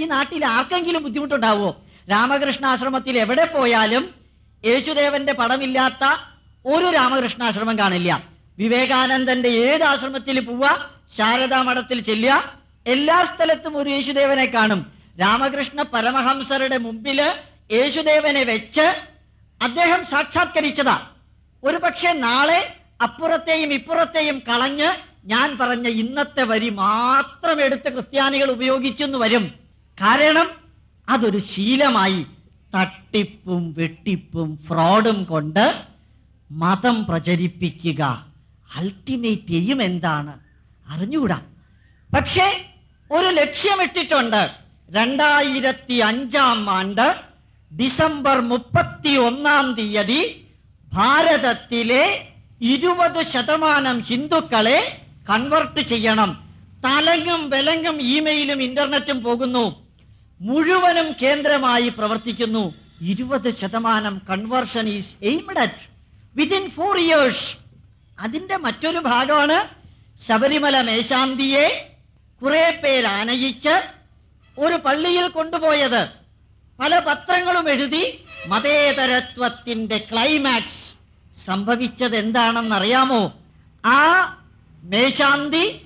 ഈ നാട്ടിൽ ആർക്കെങ്കിലും ബുദ്ധിമുട്ടുണ്ടാവുമോ രാമകൃഷ്ണാശ്രമത്തിൽ എവിടെ പോയാലും യേശുദേവന്റെ പടമില്ലാത്ത ഒരു രാമകൃഷ്ണാശ്രമം കാണില്ല. വിവേകാനന്ദന്റെ ഏത് ആശ്രമത്തിൽ പോവുക ശാരദാ മഠത്തിൽ ചെല്ലുക എല്ലാ സ്ഥലത്തും ഒരു യേശുദേവനെ കാണും. രാമകൃഷ്ണ പരമഹംസരുടെ മുമ്പിൽ യേശുദേവനെ വെച്ച് അദ്ദേഹം സാക്ഷാത്കരിച്ചതാ. ഒരു പക്ഷേ നാളെ അപ്പുറത്തെയും ഇപ്പുറത്തെയും കളഞ്ഞ് ഞാൻ പറഞ്ഞ ഇന്നത്തെ വരി മാത്രം എടുത്ത് ക്രിസ്ത്യാനികൾ ഉപയോഗിച്ചെന്ന് വരും. കാരണം അതൊരു ശീലമായി തട്ടിപ്പും വെട്ടിപ്പും ഫ്രോഡും കൊണ്ട് മതം പ്രചരിപ്പിക്കുക അൾട്ടിമേറ്റ് എയും എന്താണ്? അറിഞ്ഞുകൂടാ. പക്ഷേ ഒരു ലക്ഷ്യമിട്ടിട്ടുണ്ട്. രണ്ടായിരത്തി അഞ്ചാം ആണ്ട് ഡിസംബർ മുപ്പത്തി ഒന്നാം തീയതി ഭാരതത്തിലെ ഇരുപത് ശതമാനം ഹിന്ദുക്കളെ കൺവെർട്ട് ചെയ്യണം. തലങ്ങും വിലങ്ങും ഇമെയിലും ഇന്റർനെറ്റും പോകുന്നു. മുഴുവനും കേന്ദ്രമായി പ്രവർത്തിക്കുന്നു. ഇരുപത് ശതമാനം conversion is aimed at within four years അതിന്റെ മറ്റൊരു ഭാഗമാണ് ശബരിമല മേശാന്തിയെ കുറെ പേർ ആനയിച്ച് ഒരു പള്ളിയിൽ കൊണ്ടുപോയത്. പല പത്രങ്ങളും എഴുതി മതേതരത്വത്തിന്റെ ക്ലൈമാക്സ് സംഭവിച്ചത് എന്താണെന്നറിയാമോ? ആ മേശാന്തി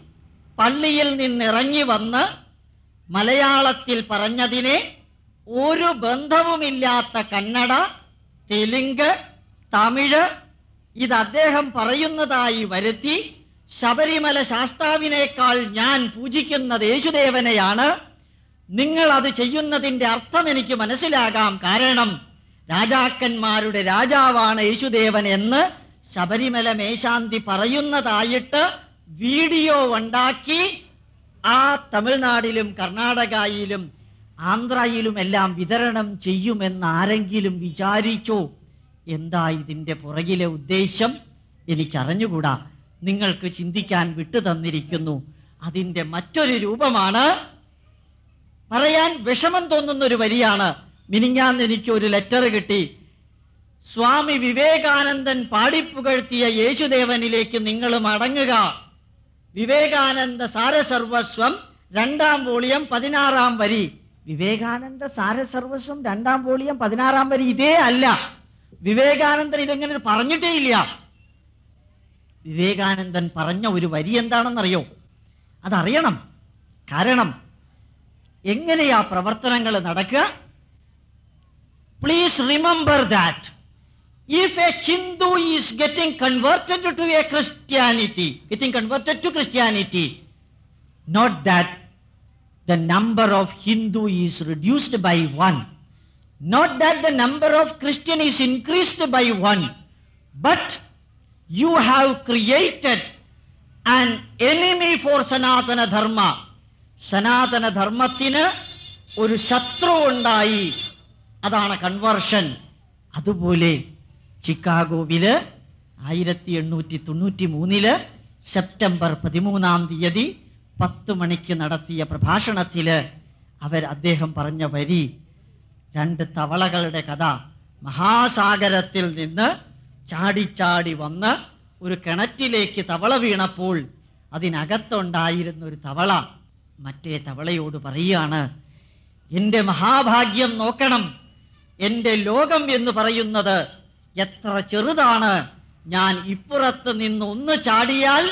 പള്ളിയിൽ നിന്നിറങ്ങി വന്ന് മലയാളത്തിൽ പറഞ്ഞതിനെ ഒരു ബന്ധവുമില്ലാത്ത കന്നഡ തെലുങ്ക് തമിഴ് ഇത് അദ്ദേഹം പറയുന്നതായി വരുത്തി ശബരിമല ശാസ്താവിനേക്കാൾ ഞാൻ പൂജിക്കുന്നത് യേശുദേവനെയാണ്. നിങ്ങൾ അത് ചെയ്യുന്നതിന്റെ അർത്ഥം എനിക്ക് മനസ്സിലാകാം. കാരണം രാജാക്കന്മാരുടെ രാജാവാണ് യേശുദേവൻ എന്ന് ശബരിമല മേശാന്തി പറയുന്നതായിട്ട് വീഡിയോ ഉണ്ടാക്കി ആ തമിഴ്നാടിലും കർണാടകയിലും ആന്ധ്രയിലും എല്ലാം വിതരണം ചെയ്യുമെന്ന് ആരെങ്കിലും വിചാരിച്ചോ? എന്താ ഇതിന്റെ പുറകിലെ ഉദ്ദേശം? എനിക്കറിഞ്ഞുകൂടാ. നിങ്ങൾക്ക് ചിന്തിക്കാൻ വിട്ടു തന്നിരിക്കുന്നു. അതിന്റെ മറ്റൊരു രൂപമാണ് പറയാൻ വിഷമം തോന്നുന്ന ഒരു വരിയാണ്. മിനിങ്ങാന്ന് എനിക്ക് ഒരു ലെറ്റർ കിട്ടി. സ്വാമി വിവേകാനന്ദൻ പാടിപ്പുകഴ്ത്തിയ യേശുദേവനിലേക്ക് നിങ്ങൾ മടങ്ങുക വിവേകാനന്ദ സാരസർവസ്വം രണ്ടാം വോളിയം പതിനാറാം വരി. വിവേകാനന്ദ സാരസർവസ്വം രണ്ടാം വോളിയം പതിനാറാം വരി ഇതേ അല്ല. വിവേകാനന്ദൻ ഇതെങ്ങനെ പറഞ്ഞിട്ടേ ഇല്ല വിവേകാനന്ദൻ പറഞ്ഞ ഒരു വരി എന്താണെന്നറിയോ? അതറിയണം. കാരണം എങ്ങനെയാ പ്രവർത്തനങ്ങൾ നടക്കുക? Please remember that If a Hindu is getting converted to a Christianity getting converted to Christianity not that the number of Hindu is reduced by one. Not that the number of Christian is increased by one, but you have created an enemy for Sanatana Dharma. സനാതന ധർമ്മത്തിന് ഒരു ശത്രു ഉണ്ടായി അതാണ് conversion അതുപോലെ ചിക്കാഗോവിൽ ആയിരത്തി എണ്ണൂറ്റി തൊണ്ണൂറ്റി മൂന്നിൽ സെപ്റ്റംബർ പതിമൂന്നാം തീയതി പത്ത് മണിക്ക് നടത്തിയ പ്രഭാഷണത്തിൽ അവർ അദ്ദേഹം പറഞ്ഞ വരി രണ്ട് തവളകളുടെ കഥ. മഹാസാഗരത്തിൽ നിന്ന് ചാടിച്ചാടി വന്ന് ഒരു കിണറ്റിലേക്ക് തവള വീണപ്പോൾ അതിനകത്തുണ്ടായിരുന്ന ഒരു തവള മറ്റേ തവളയോട് പറയുകയാണ് എന്റെ മഹാഭാഗ്യം നോക്കണം. എന്റെ ലോകം എന്ന് പറയുന്നത് എത്ര ചെറുതാണ് ഞാൻ ഇപ്പുറത്ത് നിന്ന് ഒന്ന് ചാടിയാൽ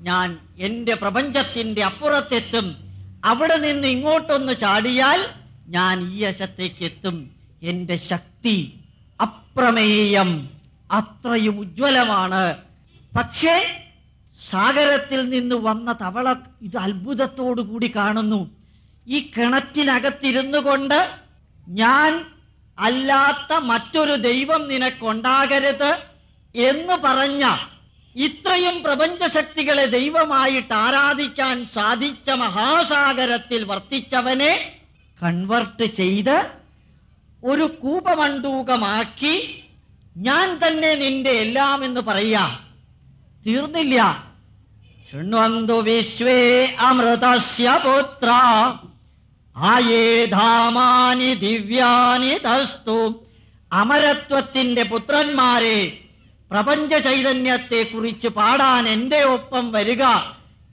ഞാൻ എന്റെ പ്രപഞ്ചത്തിന്റെ അപ്പുറത്തെത്തും. അവിടെ നിന്ന് ഇങ്ങോട്ടൊന്ന് ചാടിയാൽ ഞാൻ ഈ വശത്തേക്ക് എത്തും എന്റെ ശക്തി അപ്രമേയം അത്രയും ഉജ്ജ്വലമാണ്. പക്ഷേ സാഗരത്തിൽ നിന്ന് വന്ന തവള ഇത് അത്ഭുതത്തോടു കൂടി കാണുന്നു. ഈ കിണറ്റിനകത്തിരുന്നു കൊണ്ട് ഞാൻ അല്ലാത്ത മറ്റൊരു ദൈവം നിനക്കുണ്ടാകരുത് എന്ന് പറഞ്ഞ ഇത്രയും പ്രപഞ്ചശക്തികളെ ദൈവമായിട്ട് ആരാധിക്കാൻ സാധിച്ച മഹാസാഗരത്തിൽ വർത്തിച്ചവനെ കൺവർട്ട് ചെയ്ത് ഒരു കൂപമണ്ടൂകമാക്കി ഞാൻ തന്നെ നിന്റെ എല്ലാം എന്ന് പറയാ തീർന്നില്ല. ശൃണ്വന്തു വിശ്വേ അമൃതസ്യ പുത്ര. ആയേ ധാമാനി ദിവ്യാനി തസ്തു. അമരത്വത്തിന്റെ പുത്രന്മാരെ പ്രപഞ്ച ചൈതന്യത്തെ കുറിച്ച് പാടാൻ എന്റെ ഒപ്പം വരിക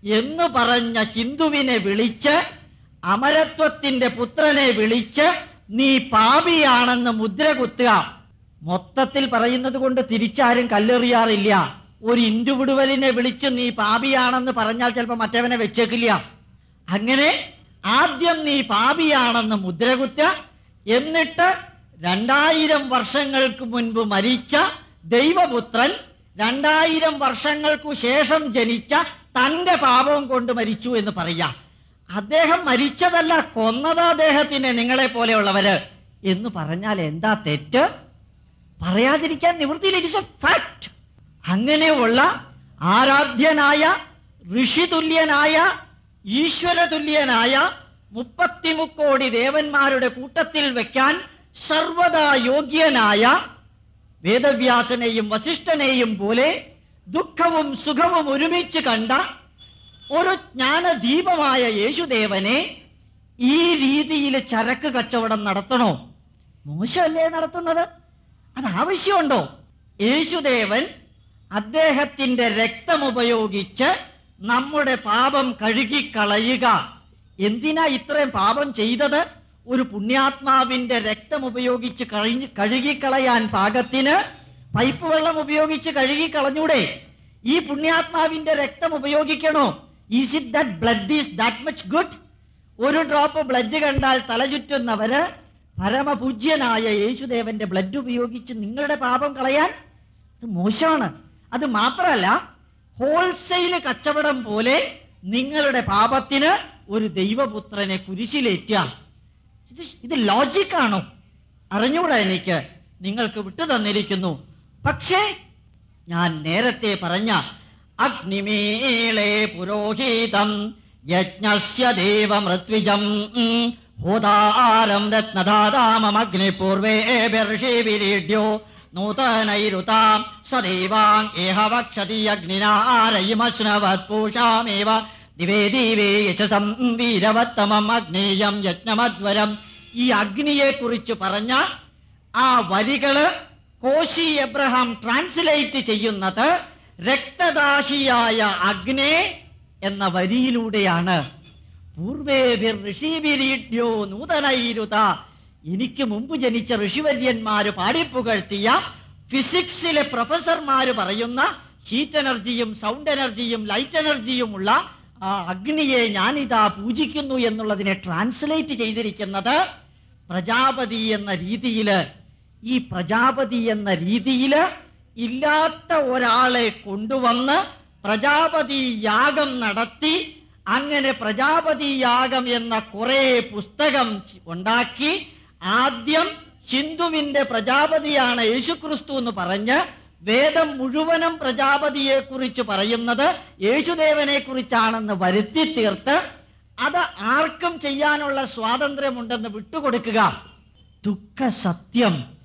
എന്ന് പറഞ്ഞ ഹിന്ദുവിനെ വിളിച്ച് അമരത്വത്തിന്റെ പുത്രനെ വിളിച്ച് നീ പാപിയാണെന്ന് മുദ്ര കുത്തുക. മൊത്തത്തിൽ പറയുന്നത് കൊണ്ട് തിരിച്ചാരും കല്ലെറിയാറില്ല. ഒരു ഇൻഡിവിഡുവലിനെ വിളിച്ച് നീ പാപിയാണെന്ന് പറഞ്ഞാൽ ചിലപ്പോൾ മറ്റവനെ വെച്ചേക്കില്ല. അങ്ങനെ ആദ്യം നീ പാപിയാണെന്ന് മുദ്ര കുത്തുക എന്നിട്ട് രണ്ടായിരം വർഷങ്ങൾക്ക് മുൻപ് മരിച്ച ദൈവപുത്രൻ രണ്ടായിരം വർഷങ്ങൾക്കു ശേഷം ജനിച്ച തന്റെ പാപം കൊണ്ട് മരിച്ചു എന്ന് പറയാം. അദ്ദേഹം മരിച്ചതല്ല കൊന്നത് അദ്ദേഹത്തിനെ നിങ്ങളെ പോലെയുള്ളവര് എന്ന് പറഞ്ഞാൽ എന്താ തെറ്റ്? പറയാതിരിക്കാൻ നിവൃത്തിയിൽ ഇറ്റ്സ് എ ഫാക്ട് അങ്ങനെയുള്ള ആരാധ്യനായ ഋഷിതുല്യനായ ഈശ്വരതുല്യനായ മുപ്പത്തിമുക്കോടി ദേവന്മാരുടെ കൂട്ടത്തിൽ വെക്കാൻ സർവദാ യോഗ്യനായ വേദവ്യാസനെയും വസിഷ്ഠനെയും പോലെ ദുഃഖവും സുഖവും ഒരുമിച്ച് കണ്ട ഒരു ജ്ഞാനദീപമായ യേശുദേവനെ ഈ രീതിയിൽ ചരക്ക് കച്ചവടം നടത്തണോ? മോശമല്ലേ നടത്തുന്നത്? അത് ആവശ്യമുണ്ടോ യേശുദേവൻ അദ്ദേഹത്തിന്റെ രക്തമുപയോഗിച്ച് നമ്മുടെ പാപം കഴുകിക്കളയുക. എന്തിനാ ഇത്രയും പാപം ചെയ്തത്? ഒരു പുണ്യാത്മാവിന്റെ രക്തം ഉപയോഗിച്ച് കഴിഞ്ഞ് കഴുകിക്കളയാൻ പാകത്തിന് പൈപ്പ് വെള്ളം ഉപയോഗിച്ച് കഴുകിക്കളഞ്ഞൂടെ? ഈ പുണ്യാത്മാവിന്റെ രക്തം ഉപയോഗിക്കണോ? Is it that blood is that much good ഒരു ഡ്രോപ്പ് ബ്ലഡ് കണ്ടാൽ തലചുറ്റുന്നവര് പരമപൂജ്യനായ യേശുദേവന്റെ ബ്ലഡ് ഉപയോഗിച്ച് നിങ്ങളുടെ പാപം കളയാൻ? മോശമാണ്. അത് മാത്രമല്ല ഹോൾസെയിൽ കച്ചവടം പോലെ നിങ്ങളുടെ പാപത്തിന് ഒരു ദൈവപുത്രനെ കുരിശിലേറ്റുക ഇത് ഇത് ലോജിക്കാണോ അറിഞ്ഞൂടാ എനിക്ക്. നിങ്ങൾക്ക് വിട്ടു തന്നിരിക്കുന്നു. പക്ഷേ ഞാൻ നേരത്തെ പറഞ്ഞ അഗ്നിമേളെ പുരോഹിതം യജ്ഞസ്യ ദേവമൃത്വിജം ഹോതാരം രത്നദാതാമഗ്നിപൂർവേഭിർഷിവിരീഡ്യോ നൂതനൈരുതാം സദൈവാം ഏഹ വക്ഷതി അഗ്നിനാരയിമശ്നവത്പൂഷാമേവ ദിവേ ദിവേ യശസം വീരവത്തമം അഗ്നേയം യജ്ഞമധ്വരം. ഈ അഗ്നിയെ കുറിച്ച് പറഞ്ഞ ആ വരികൾ കോശി എബ്രഹാം ട്രാൻസ്ലേറ്റ് ചെയ്യുന്നത് രക്തദാഹിയായ അഗ്നേ എന്ന വരിയിലൂടെയാണ്. ഋഷി ഋഷിവിരീഡ്യോ നൂതനൈരുത എനിക്ക് മുമ്പ് ജനിച്ച ഋഷിവര്യന്മാര് പാടിപ്പുകഴ്ത്തിയ ഫിസിക്സിലെ പ്രൊഫസർമാര് പറയുന്ന ഹീറ്റ് എനർജിയും സൗണ്ട് എനർജിയും ലൈറ്റ് എനർജിയുമുള്ള ആ അഗ്നിയെ ഞാനിതാ പൂജിക്കുന്നു എന്നുള്ളതിനെ ട്രാൻസ്ലേറ്റ് ചെയ്തിരിക്കുന്നത് പ്രജാപതി എന്ന രീതിയിൽ ഈ പ്രജാപതി എന്ന രീതിയിൽ ഇല്ലാത്ത ഒരാളെ കൊണ്ടുവന്ന് പ്രജാപതി യാഗം നടത്തി അങ്ങനെ പ്രജാപതി യാഗം എന്ന കുറെ പുസ്തകം ഉണ്ടാക്കി ആദ്യം ഹിന്ദുവിന്റെ പ്രജാപതിയാണ് യേശുക്രിസ്തു എന്ന് പറഞ്ഞ് വേദം മുഴുവനും പ്രജാപതിയെ കുറിച്ച് പറയുന്നത് യേശുദേവനെ കുറിച്ചാണെന്ന് വരുത്തി തീർത്ത് അത് ആർക്കും ചെയ്യാനുള്ള സ്വാതന്ത്ര്യമുണ്ടെന്ന് വിട്ടുകൊടുക്കുക. ദുഃഖ സത്യം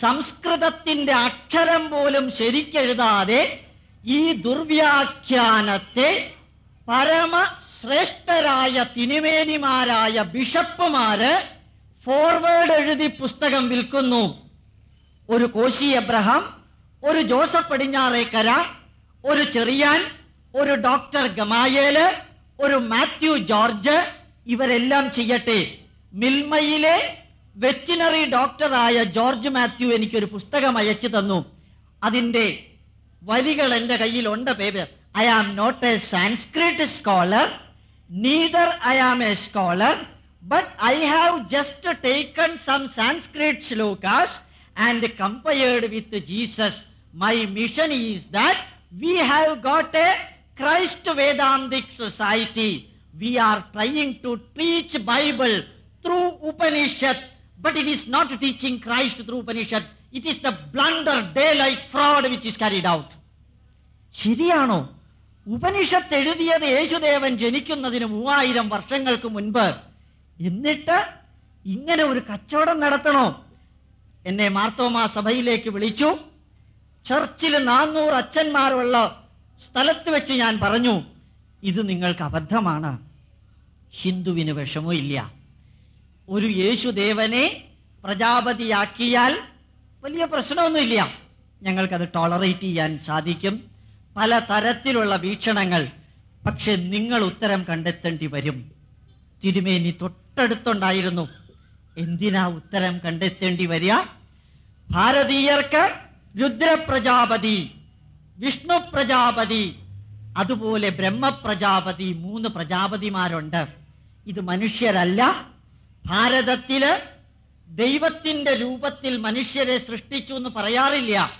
സംസ്കൃതത്തിന്റെ അക്ഷരം പോലും ശരിക്കെഴുതാതെ ഈ ദുർവ്യാഖ്യാനത്തെ പരമശ്രേഷ്ഠരായ തിരുമേനിമാരായ ബിഷപ്പുമാര് ഫോർവേഡ് എഴുതി പുസ്തകം വിൽക്കുന്നു. ഒരു കോശി എബ്രഹാം ഒരു ജോസഫ് പടിഞ്ഞാറേക്കര ഒരു ചെറിയാൻ ഒരു ഡോക്ടർ ഗമായേൽ ഒരു മാത്യു ജോർജ് ഇവരെല്ലാം ചെയ്യട്ടെ. മിൽമയിലെ വെറ്റിനറി ഡോക്ടറായ ജോർജ് മാത്യു എനിക്കൊരു പുസ്തകം അയച്ചു തന്നു. അതിന്റെ വരികൾ എന്റെ കയ്യിലുണ്ട് പേര് I am not a Sanskrit scholar neither I am a scholar But I have just taken some Sanskrit shlokas and compared with Jesus my mission is that we have got a Christ Vedantic society we are trying to teach Bible through Upanishad but it is not teaching Christ through Upanishad. It is the blunder, daylight fraud which is carried out. ശരിയാണോ ഉപനിഷത്ത് എഴുതിയത് യേശുദേവൻ ജനിക്കുന്നതിന് മൂവായിരം വർഷങ്ങൾക്ക് മുൻപ് എന്നിട്ട് ഇങ്ങനെ ഒരു കച്ചവടം നടത്തണോ? എന്നെ മാർത്തോമാ സഭയിലേക്ക് വിളിച്ചു. ചർച്ചിൽ നാനൂറ് അച്ഛന്മാരുള്ള സ്ഥലത്ത് വെച്ച് ഞാൻ പറഞ്ഞു ഇത് നിങ്ങൾക്ക് അബദ്ധമാണ്. ഹിന്ദുവിന് ഇല്ല. ഒരു യേശുദേവനെ പ്രജാപതിയാക്കിയാൽ വലിയ പ്രശ്നമൊന്നുമില്ല ഞങ്ങൾക്കത് ടോളറേറ്റ് ചെയ്യാൻ സാധിക്കും. പല തരത്തിലുള്ള വീക്ഷണങ്ങൾ. പക്ഷെ നിങ്ങൾ ഉത്തരം കണ്ടെത്തേണ്ടി വരും. തിരുമേനി തൊട്ടടുത്തുണ്ടായിരുന്നു. എന്തിനാ ഉത്തരം കണ്ടെത്തേണ്ടി വരിക? ഭാരതീയർക്ക് രുദ്രപ്രജാപതി വിഷ്ണു പ്രജാപതി അതുപോലെ ബ്രഹ്മപ്രജാപതി മൂന്ന് പ്രജാപതിമാരുണ്ട്. ഇത് മനുഷ്യരല്ല. ഭാരതത്തിൽ ദൈവത്തിന്റെ രൂപത്തിൽ മനുഷ്യരെ സൃഷ്ടിച്ചു എന്ന് പറയാറില്ല.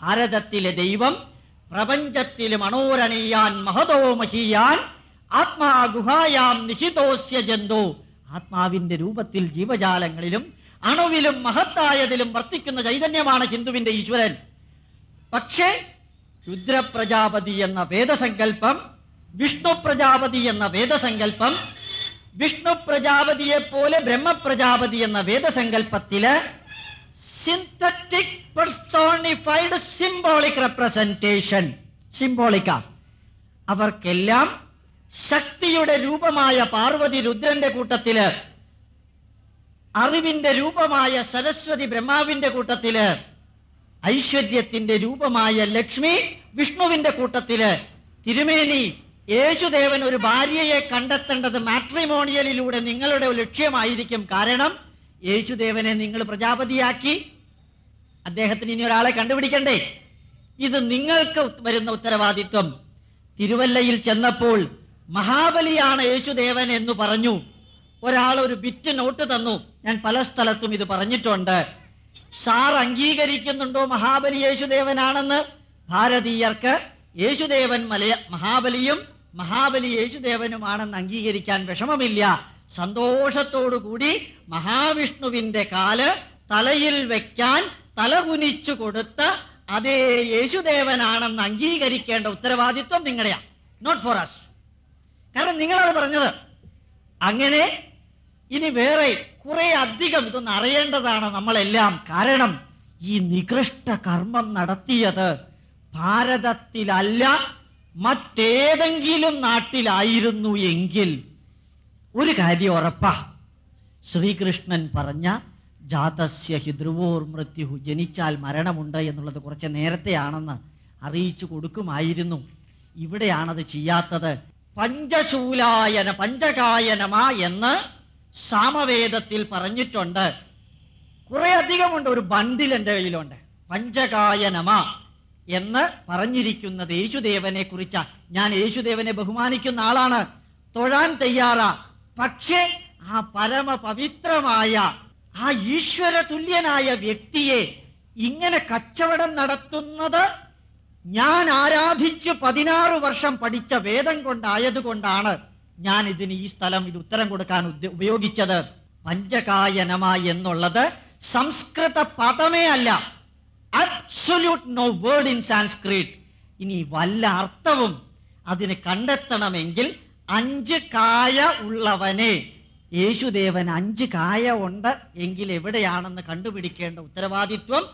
ഭാരതത്തിലെ ദൈവം പ്രപഞ്ചത്തിൽ മണോരണീയാൻ മഹതോ മഹീയാൻ ആത്മാ ഗുഹായാം നിഹിതോസ്യ ജന്തോ. ആത്മാവിന്റെ രൂപത്തിൽ ജീവജാലങ്ങളിലും അണുവിലും മഹത്തായതിലും വർത്തിക്കുന്ന ചൈതന്യമാണ് ഹിന്ദുവിന്റെ ഈശ്വരൻ. പക്ഷേ രുദ്രപ്രജാപതി എന്ന വേദസങ്കല്പം വിഷ്ണു പ്രജാപതി എന്ന വേദസങ്കല്പം വിഷ്ണു പ്രജാപതിയെ പോലെ ബ്രഹ്മപ്രജാപതി എന്ന വേദസങ്കല്പത്തിൽ സിന്തറ്റിക് പെർസോണിഫൈഡ് സിംബോളിക് റെപ്രസെന്റേഷൻ സിംബോളിക്ക അവർക്കെല്ലാം ശക്തിയുടെ രൂപമായ പാർവതി രുദ്രന്റെ കൂട്ടത്തിൽ അറിവിന്റെ രൂപമായ സരസ്വതി ബ്രഹ്മാവിന്റെ കൂട്ടത്തിൽ ഐശ്വര്യത്തിന്റെ രൂപമായ ലക്ഷ്മി വിഷ്ണുവിന്റെ കൂട്ടത്തിൽ തിരുമേനി യേശുദേവൻ ഒരു ഭാര്യയെ കണ്ടെത്തേണ്ടത് മാട്രിമോണിയലിലൂടെ നിങ്ങളുടെ ലക്ഷ്യമായിരിക്കും. കാരണം യേശുദേവനെ നിങ്ങൾ പ്രജാപതിയാക്കി. അദ്ദേഹത്തിന് ഇനി ഒരാളെ കണ്ടുപിടിക്കണ്ടേ? ഇത് നിങ്ങൾക്ക് വരുന്ന ഉത്തരവാദിത്വം. തിരുവല്ലയിൽ ചെന്നപ്പോൾ മഹാബലിയാണ് യേശുദേവൻ എന്ന് പറഞ്ഞു. ഒരാൾ ഒരു ബിറ്റ് നോട്ട് തന്നു. ഞാൻ പല സ്ഥലത്തും ഇത് പറഞ്ഞിട്ടുണ്ട്. സാർ അംഗീകരിക്കുന്നുണ്ടോ മഹാബലി യേശുദേവനാണെന്ന്? ഭാരതീയർക്ക് യേശുദേവൻ മലയ മഹാബലിയും മഹാബലി യേശുദേവനുമാണെന്ന് അംഗീകരിക്കാൻ വിഷമമില്ല. സന്തോഷത്തോടുകൂടി മഹാവിഷ്ണുവിന്റെ കാൽ തലയിൽ വെക്കാൻ തലകുനിച്ചു കൊടുത്ത് അതേ യേശുദേവനാണെന്ന് അംഗീകരിക്കേണ്ട ഉത്തരവാദിത്വം നിങ്ങളുടെയാണ്. നോട്ട് ഫോർ അസ് കാരണം നിങ്ങളത് പറഞ്ഞത്. അങ്ങനെ ഇനി വേറെ കുറെ അധികം ഇതൊന്ന് അറിയേണ്ടതാണ് നമ്മളെല്ലാം. കാരണം ഈ നികൃഷ്ട കർമ്മം നടത്തിയത് ഭാരതത്തിലല്ല മറ്റേതെങ്കിലും നാട്ടിലായിരുന്നു എങ്കിൽ. ഒരു കാര്യം ഉറപ്പാ. ശ്രീകൃഷ്ണൻ പറഞ്ഞ ജാതസ്യ ഹിദ്രുവോർ മൃത്യു ജനിച്ചാൽ മരണമുണ്ട് എന്നുള്ളത് കുറച്ച് നേരത്തെയാണെന്ന് അറിയിച്ചു കൊടുക്കുമായിരുന്നു. ഇവിടെയാണത് ചെയ്യാത്തത്. പഞ്ചശൂലായന പഞ്ചകായനമാ എന്ന് സാമവേദത്തിൽ പറഞ്ഞിട്ടുണ്ട്. കുറെ അധികമുണ്ട് ഒരു ബണ്ടിൽ എന്റെ കയ്യിലുണ്ട്. പഞ്ചകായനമ എന്ന് പറഞ്ഞിരിക്കുന്നത് യേശുദേവനെ കുറിച്ചാ. ഞാൻ യേശുദേവനെ ബഹുമാനിക്കുന്ന ആളാണ്. തൊഴാൻ തയ്യാറാ. പക്ഷേ ആ പരമപവിത്രമായ ആ ഈശ്വര തുല്യനായ വ്യക്തിയെ ഇങ്ങനെ കച്ചവടം നടത്തുന്നത് ഞാൻ ആരാധിച്ച് പതിനാറ് വർഷം പഠിച്ച വേദം കൊണ്ടായതുകൊണ്ടാണ് ഞാൻ ഇതിന് ഈ സ്ഥലം ഇത് ഉത്തരം കൊടുക്കാൻ ഉപയോഗിച്ചത്. പഞ്ചകായനമ എന്നുള്ളത് സംസ്കൃത പദമേ അല്ല. Absolute no word in Sanskrit ഇനി വല്ല അർത്ഥവും അതിന് കണ്ടെത്തണമെങ്കിൽ അഞ്ച് കായ ഉള്ളവനെ. യേശുദേവൻ അഞ്ച് കായ ഉണ്ട് എങ്കിൽ എവിടെയാണെന്ന് കണ്ടുപിടിക്കേണ്ട ഉത്തരവാദിത്വം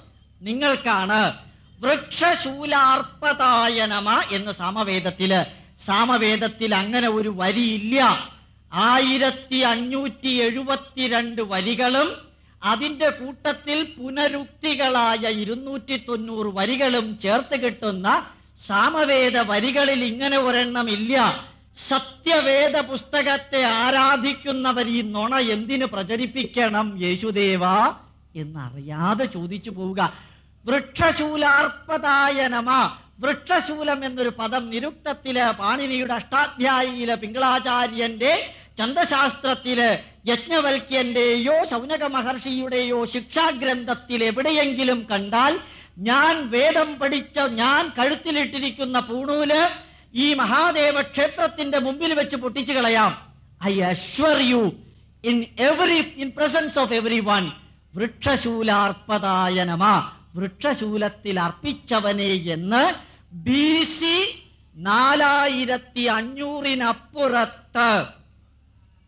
നിങ്ങൾക്കാണ്. വൃക്ഷശൂലാർപ്പതായനമ എന്ന് സാമവേദത്തിൽ. സാമവേദത്തിൽ അങ്ങനെ ഒരു വരിയില്ല. ആയിരത്തി അഞ്ഞൂറ്റി എഴുപത്തിരണ്ട് വരികളും അതിന്റെ കൂട്ടത്തിൽ പുനരുക്തികളായ ഇരുന്നൂറ്റി തൊണ്ണൂറ് വരികളും ചേർത്ത് കിട്ടുന്ന സാമവേദ വരികളിൽ ഇങ്ങനെ ഒരെണ്ണം ഇല്ല. സത്യവേദ പുസ്തകത്തെ ആരാധിക്കുന്നവർ ഈ നുണ എന്തിനു പ്രചരിപ്പിക്കണം യേശുദേവ എന്നറിയാതെ ചോദിച്ചു പോവുക. വൃക്ഷശൂലാർപ്പതായനമ വൃക്ഷശൂലം എന്നൊരു പദം നിരുക്തത്തിൽ പാണിനിയുടെ അഷ്ടാധ്യായിയിലെ പിങ്കളാചാര്യന്റെ ചന്തശാസ്ത്രത്തിൽ യജ്ഞവൽക്യന്റെയോ ശൗനക മഹർഷിയുടെയോ ശിക്ഷാഗ്രന്ഥത്തിൽ എവിടെയെങ്കിലും കണ്ടാൽ ഞാൻ വേദം പഠിച്ച ഞാൻ കഴുത്തിലിട്ടിരിക്കുന്ന പൂണൂൽ ഈ മഹാദേവ ക്ഷേത്രത്തിന്റെ മുമ്പിൽ വെച്ച് പൊട്ടിച്ചു കളയാം. I assure you in every in presence of everyone. വൃക്ഷശൂലാർപ്പതായ നമ. വൃക്ഷശൂലത്തിൽ അർപ്പിച്ചവനെ എന്ന് ബി സി നാലായിരത്തി അഞ്ഞൂറിനപ്പുറത്ത്.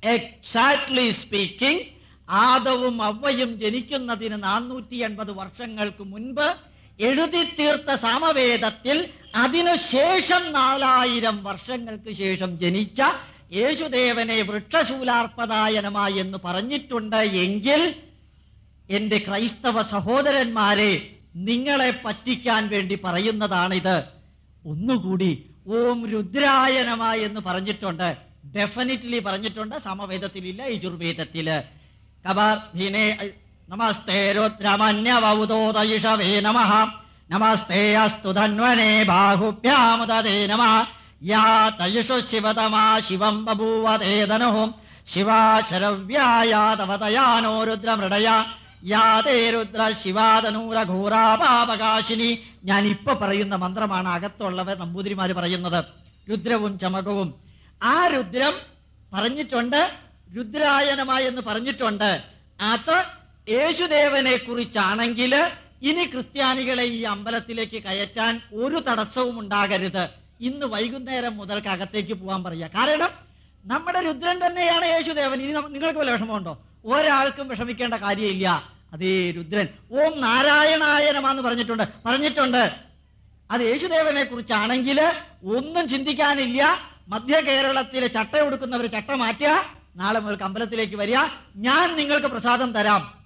എക്സാക്ട്ലി സ്പീക്കിംഗ് ആദവും അവയും ജനിക്കുന്നതിന് നാനൂറ്റി എൺപത് വർഷങ്ങൾക്ക് മുൻപ് എഴുതി തീർത്ത സാമവേദത്തിൽ അതിനുശേഷം നാലായിരം വർഷങ്ങൾക്ക് ശേഷം ജനിച്ച യേശുദേവനെ വൃക്ഷശൂലാർപ്പതായനമ എന്ന് പറഞ്ഞിട്ടുണ്ട് എങ്കിൽ എന്റെ ക്രൈസ്തവ സഹോദരന്മാരെ നിങ്ങളെ പറ്റിക്കാൻ വേണ്ടി പറയുന്നതാണിത്. ഒന്നുകൂടി ഓം രുദ്രായനമ എന്ന് പറഞ്ഞിട്ടുണ്ട്. ഡെഫിനറ്റ്ലി പറഞ്ഞിട്ടുണ്ട്. സമവേദത്തിലില്ല യജുർവേദത്തിൽ. കബാധീനെ നമസ്തേ രുദ്രമന്യവൗതോതയിഷവേ നമ നമസ്തേ അസ്തു ധന്വനേ ബാഹുഭ്യാമുദേ നമ. യാ തയിഷു ശിവതമാ ശിവം ബഭൂവതേതനു ശിവാ ശരവ്യായാ തവതയാനോ രുദ്രമൃടയ. യാതേ രുദ്ര ശിവാതനൂരഘോരാപാപകാശിനി ഞാൻ ഇപ്പൊ പറയുന്ന മന്ത്രമാണ് അകത്തുള്ളവർ നമ്പൂതിരിമാര് പറയുന്നത്. രുദ്രവും ചമകവും. ആ രുദ്രം പറഞ്ഞിട്ടുണ്ട് രുദ്രായനമായി എന്ന് പറഞ്ഞിട്ടുണ്ട്. അത് യേശുദേവനെ കുറിച്ചാണെങ്കിൽ ഇനി ക്രിസ്ത്യാനികളെ ഈ അമ്പലത്തിലേക്ക് കയറ്റാൻ ഒരു തടസ്സവും ഉണ്ടാകരുത്. ഇന്ന് വൈകുന്നേരം മുതൽക്ക് അകത്തേക്ക് പോകാൻ പറയുക കാരണം നമ്മുടെ രുദ്രൻ തന്നെയാണ് യേശുദേവൻ. ഇനി നിങ്ങൾക്ക് വല്ല വിഷമമുണ്ടോ? ഒരാൾക്കും വിഷമിക്കേണ്ട കാര്യമില്ല. അതേ രുദ്രൻ ഓം നാരായണായനമാന്ന് പറഞ്ഞിട്ടുണ്ട്. പറഞ്ഞിട്ടുണ്ട്. അത് യേശുദേവനെ കുറിച്ചാണെങ്കിൽ ഒന്നും ചിന്തിക്കാനില്ല. മധ്യ കേരളത്തിലെ ചട്ട കൊടുക്കുന്നവർ ചട്ട മാറ്റുക. നാളെ മുതൽ അമ്പലത്തിലേക്ക് വരിക. ഞാൻ നിങ്ങൾക്ക് പ്രസാദം തരാം.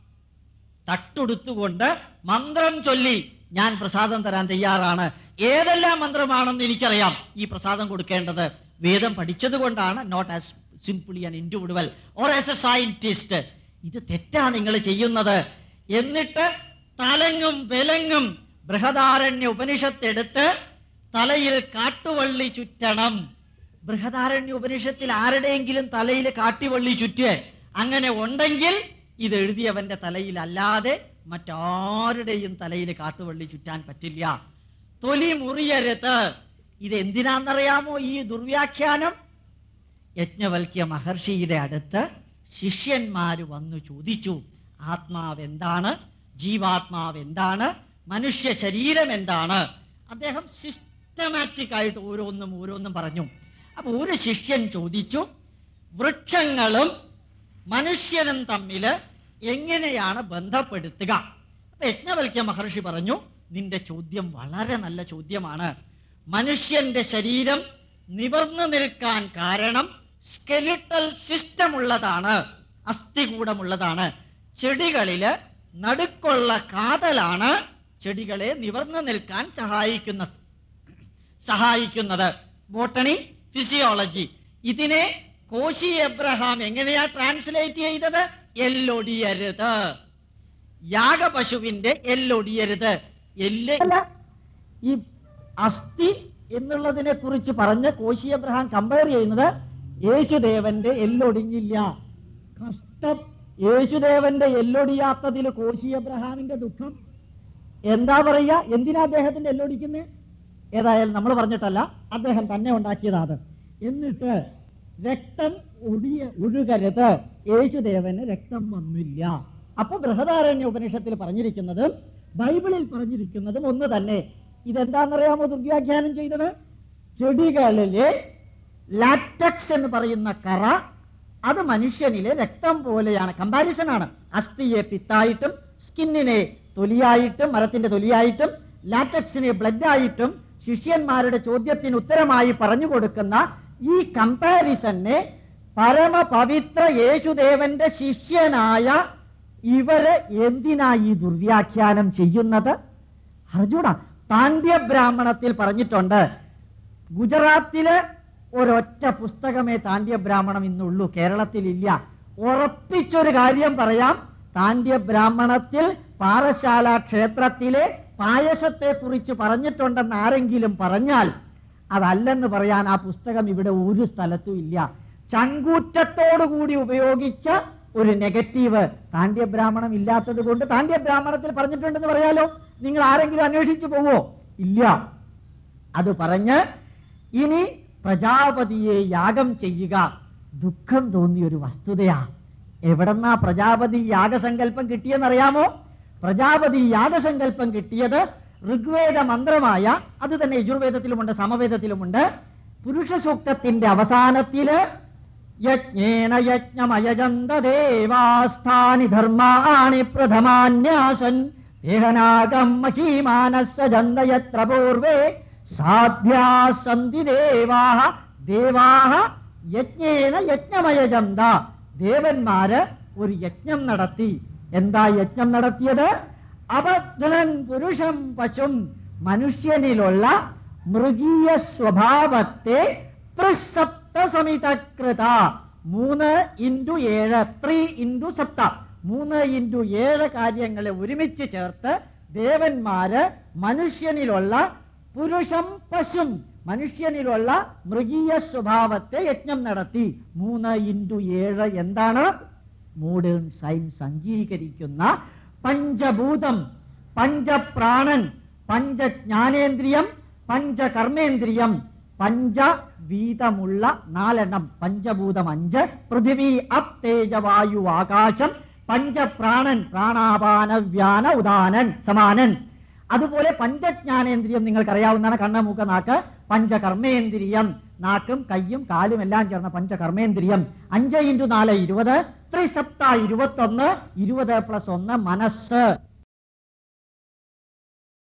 തട്ടുടുത്തുകൊണ്ട് മന്ത്രം ചൊല്ലി ഞാൻ പ്രസാദം തരാൻ തയ്യാറാണ്. ഏതെല്ലാം മന്ത്രമാണെന്ന് എനിക്കറിയാം ഈ പ്രസാദം കൊടുക്കേണ്ടത്. വേദം പഠിച്ചത് കൊണ്ടാണ് not as simply an individual or as a scientist ഇത് തെറ്റാ നിങ്ങൾ ചെയ്യുന്നത്. എന്നിട്ട് തലങ്ങും വിലങ്ങും ബൃഹദാരണ്യ ഉപനിഷത്തെടുത്ത് തലയിൽ കാട്ടുവള്ളി ചുറ്റണം. ബൃഹദാരണ്യ ഉപനിഷത്തിൽ ആരുടെയെങ്കിലും തലയിൽ കാട്ടിവള്ളി ചുറ്റ് അങ്ങനെ ഉണ്ടെങ്കിൽ ഇത് എഴുതിയവന്റെ തലയിലല്ലാതെ മറ്റാരുടെയും തലയിൽ കാട്ടുവള്ളി ചുറ്റാൻ പറ്റില്ല. തൊലി മുറിയരുത്. ഇത് എന്തിനാണെന്നറിയാമോ ഈ ദുർവ്യാഖ്യാനം? യജ്ഞവൽക്യ മഹർഷിയുടെ അടുത്ത് ശിഷ്യന്മാർ വന്നു ചോദിച്ചു ആത്മാവ് എന്താണ് ജീവാത്മാവ് എന്താണ് മനുഷ്യ ശരീരം എന്താണ് അദ്ദേഹം സിസ്റ്റമാറ്റിക് ആയിട്ട് ഓരോന്നും ഓരോന്നും പറഞ്ഞു. അപ്പൊ ഒരു ശിഷ്യൻ ചോദിച്ചു വൃക്ഷങ്ങളും മനുഷ്യനും തമ്മിൽ എങ്ങനെയാണ് ബന്ധപ്പെടുത്തുക? അപ്പൊ യജ്ഞവൽക്യ മഹർഷി പറഞ്ഞു നിന്റെ ചോദ്യം വളരെ നല്ല ചോദ്യമാണ്. മനുഷ്യന്റെ ശരീരം നിവർന്നു നിൽക്കാൻ കാരണം സ്കെലിട്ടൽ സിസ്റ്റം ഉള്ളതാണ്. അസ്ഥികൂടമുള്ളതാണ്. ചെടികളിൽ നടുക്കുള്ള കാതലാണ് ചെടികളെ നിവർന്നു നിൽക്കാൻ സഹായിക്കുന്ന സഹായിക്കുന്നത്. Botany physiology. ഇതിനെ കോശി എബ്രഹാം എങ്ങനെയാ ട്രാൻസ്ലേറ്റ് ചെയ്തത്? എല്ലൊടിയരുത്. യാഗപശുവിന്റെ എല്ലൊടിയരുത്. എല്ല് ഈ അസ്ഥി എന്നുള്ളതിനെ കുറിച്ച് പറഞ്ഞ് കോശി എബ്രഹാം കമ്പയർ ചെയ്യുന്നത് യേശുദേവന്റെ എല്ലൊടിഞ്ഞില്ല കഷ്ടം. യേശുദേവന്റെ എല്ലൊടിയാത്തതിൽ കോശി അബ്രഹാമിന്റെ ദുഃഖം. എന്താ പറയുക? എന്തിനാ അദ്ദേഹത്തിന്റെ എല്ലൊടിക്കുന്നത് ഏതായാലും നമ്മൾ പറഞ്ഞിട്ടല്ല അദ്ദേഹം തന്നെ ഉണ്ടാക്കിയതാത് എന്നിട്ട് രക്തം ഒഴിയ ഒഴുകരുത് യേശുദേവന് രക്തം വന്നില്ല. അപ്പൊ ബൃഹദാരണ്യ ഉപനിഷത്തിൽ പറഞ്ഞിരിക്കുന്നതും ബൈബിളിൽ പറഞ്ഞിരിക്കുന്നതും ഒന്ന് തന്നെ. ഇതെന്താണെന്നറിയാമോ ദുർവ്യാഖ്യാനം ചെയ്തത്? ചെടികളിലെ ലാറ്റക്സ് എന്ന് പറയുന്ന കറ അത് മനുഷ്യനിലെ രക്തം പോലെയാണ്. കമ്പാരിസൺ ആണ്. അസ്ഥിയെ പിത്തായിട്ടും സ്കിന്നിനെ തൊലിയായിട്ടും മരത്തിന്റെ തൊലിയായിട്ടും ലാറ്റക്സിനെ ബ്ലഡ് ആയിട്ടും ശിഷ്യന്മാരുടെ ചോദ്യത്തിന് ഉത്തരമായി പറഞ്ഞു കൊടുക്കുന്ന ഈ കമ്പാരിസനെ പരമപവിത്ര യേശുദേവന്റെ ശിഷ്യനായ ഇവർ എന്തിനാ ഈ ദുർവ്യാഖ്യാനം ചെയ്യുന്നത്? അർജുന താണ്ഡ്യബ്രാഹ്മണത്തിൽ പറഞ്ഞിട്ടുണ്ട് ഗുജറാത്തിൽ ഒരൊറ്റ പുസ്തകമേ താണ്ഡ്യബ്രാഹ്മണം ഇന്നുള്ളൂ. കേരളത്തിലില്ല. ഉറപ്പിച്ചൊരു കാര്യം പറയാം. താണ്ഡ്യബ്രാഹ്മണത്തിൽ പാറശാല ക്ഷേത്രത്തിലെ പായസത്തെ കുറിച്ച് പറഞ്ഞിട്ടുണ്ടെന്ന് ആരെങ്കിലും പറഞ്ഞാൽ അതല്ലെന്ന് പറയാൻ ആ പുസ്തകം ഇവിടെ ഒരു സ്ഥലത്തും ഇല്ല. ചങ്കൂറ്റത്തോടുകൂടി ഉപയോഗിച്ച ഒരു നെഗറ്റീവ്. താണ്ഡ്യബ്രാഹ്മണം ഇല്ലാത്തത് കൊണ്ട് താണ്ഡ്യബ്രാഹ്മണത്തിൽ പറഞ്ഞിട്ടുണ്ടെന്ന് പറയാലോ? നിങ്ങൾ ആരെങ്കിലും അന്വേഷിച്ചു പോവോ? ഇല്ല. അത് പറഞ്ഞ് ഇനി പ്രജാപതിയെ യാഗം ചെയ്യുക ദുഃഖം തോന്നിയ ഒരു വസ്തുതയാ. എവിടെന്നാ പ്രജാപതി യാഗസങ്കല്പം കിട്ടിയെന്നറിയാമോ? പ്രജാപതി യാഗസങ്കല്പം കിട്ടിയത് ഋഗ്വേദ മന്ത്രമായ അത് തന്നെ യജുർവേദത്തിലുമുണ്ട് സമവേദത്തിലുമുണ്ട് പുരുഷ സൂക്തത്തിന്റെ അവസാനത്തിൽ യജ്ഞേന യജ്ഞമയജന്ത ദേവാസ്ഥാനി ധർമാണി പ്രഥമാന്യാസൻ ദേഹനാഗം മഹീമാനസ്സജന്ത യത്ര പൂർവേ സാധ്യാ സന്തി ദേവാഹ ദേവാഹ യജ്ഞേന യജ്ഞമയജന്ത. ദേവന്മാര് ഒരു യജ്ഞം നടത്തി. എന്താ യജ്ഞം നടത്തിയത്? അബദ്ധൻ പുരുഷം പശും മനുഷ്യനിലുള്ള മൃഗീയ സ്വഭാവത്തെ ത്രിസപ്തസമിതകൃത. സപ്തസമിതകൃത മൂന്ന് ഇന്റു ഏഴ് ത്രീ ഇന്റു സപ്ത. മൂന്ന് ഇന്റു ഏഴ് കാര്യങ്ങളെ ഒരുമിച്ച് ചേർത്ത് ദേവന്മാര് മനുഷ്യനിലുള്ള പുരുഷം പശും മനുഷ്യനിലുള്ള മൃഗീയ സ്വഭാവത്തെ യജ്ഞം നടത്തി. മൂന്ന് ഇന്റു ഏഴ് എന്താണ്? മോഡേൺ സയൻസ് അംഗീകരിക്കുന്ന പഞ്ചഭൂതം പഞ്ചപ്രാണൻ പഞ്ചജ്ഞാനേന്ദ്രിയം പഞ്ചകർമ്മേന്ദ്രിയം പഞ്ചവീതമുള്ള നാലെണ്ണം. പഞ്ചഭൂതം അഞ്ച് പൃഥിവി അപ് തേജവായു ആകാശം പഞ്ചപ്രാണൻ പ്രാണാപാന വ്യാന ഉദാനൻ സമാനൻ. അതുപോലെ പഞ്ചജ്ഞാനേന്ദ്രിയം നിങ്ങൾക്കറിയാവുന്നതാണ് കണ്ണ മൂക്ക നാക്ക് പഞ്ചകർമ്മേന്ദ്രിയം. നാക്കും കയ്യും കാലും എല്ലാം ചേർന്ന പഞ്ചകർമ്മേന്ദ്രിയം. അഞ്ച് ഇന്റു നാല് ഇരുപത്. ത്രിസപ്ത ഇരുപത്തൊന്ന് ഇരുപത് പ്ലസ് ഒന്ന് മനസ്സ്.